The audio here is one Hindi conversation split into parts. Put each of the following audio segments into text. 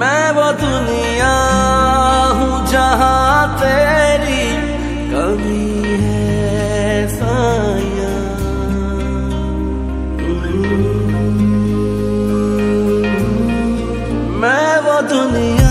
मैं वो दुनिया हूँ जहाँ तेरी कमी है साया। मैं वो दुनिया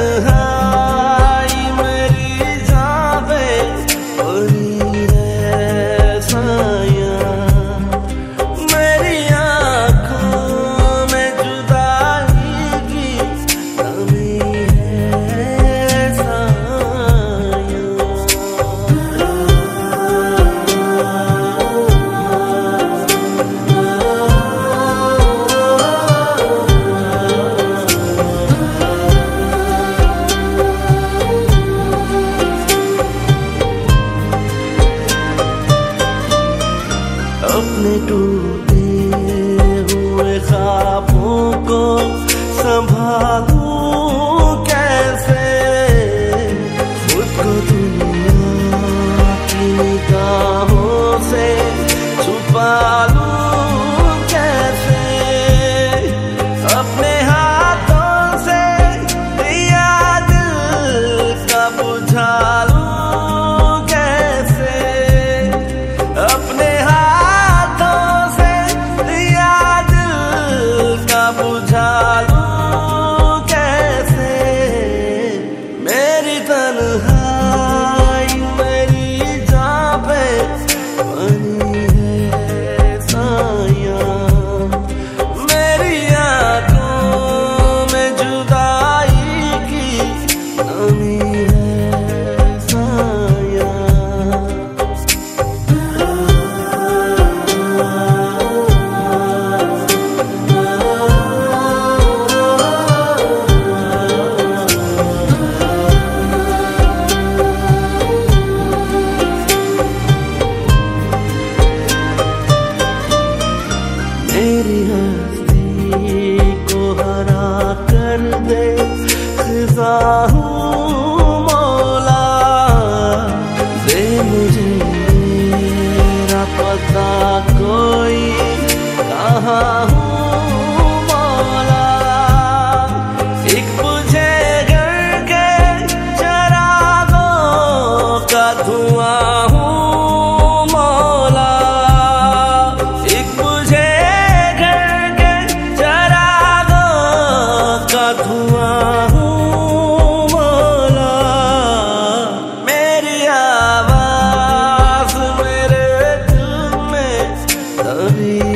the high. सपने टूटे हुए खाबों को संभाल सा मौला पता कोई। कहाँ हूँ घर के चरागों का धुआँ। अभी